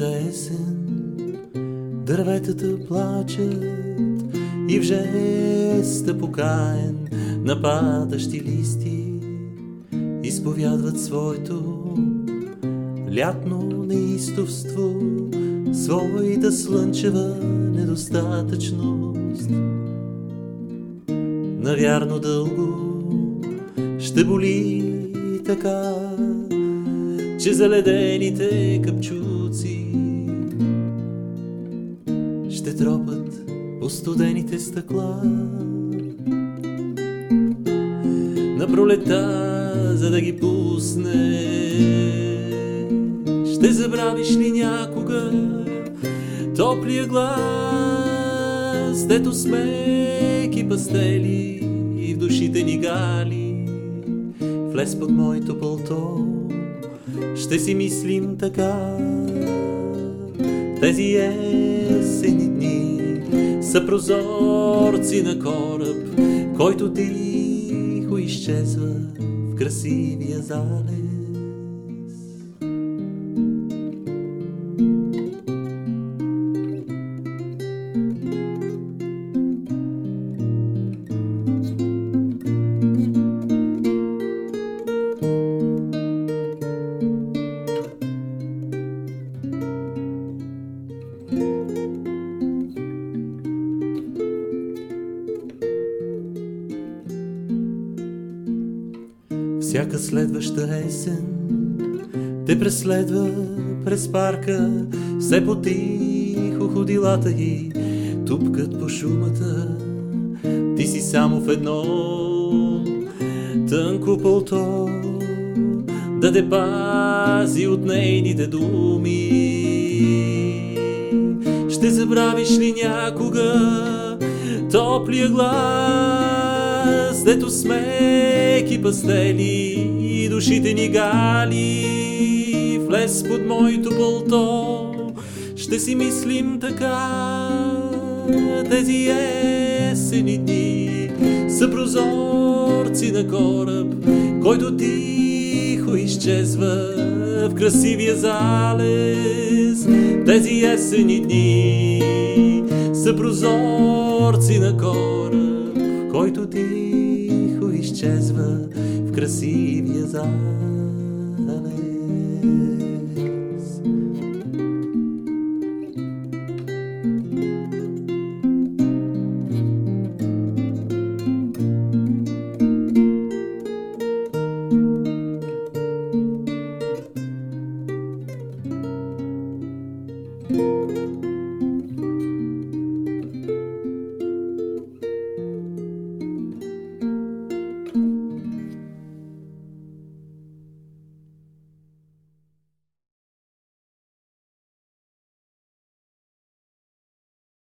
есен, дърветата плачат и в жеста покаен на падащи листи изповядват своето лятно неистовство, своята слънчева недостатъчност. Навярно дълго ще боли така, че заледените капчуци тропат по студените стъкла. На пролета, за да ги пусне, ще забравиш ли някога топлия глас, дето смеки пастели и в душите ни гали, влез под моето пълто, ще си мислим така. Тези есени дни са прозорци на кораб, който тихо изчезва в красивия залез. Всяка следваща есен те преследва през парка, все по-тихо ходилата и тупкат по шумата. Ти си само в едно тънко пълто, да те пази от нейните думи. Ще забравиш ли някога топлия глас, дето смеки пастели и душите ни гали, влез под моето пълто, ще си мислим така, тези есени дни. Са прозорци на кораб, който тихо изчезва в красивия залез. Тези есени дни са прозорци на кораб, който тихо изчезва в красивия залез.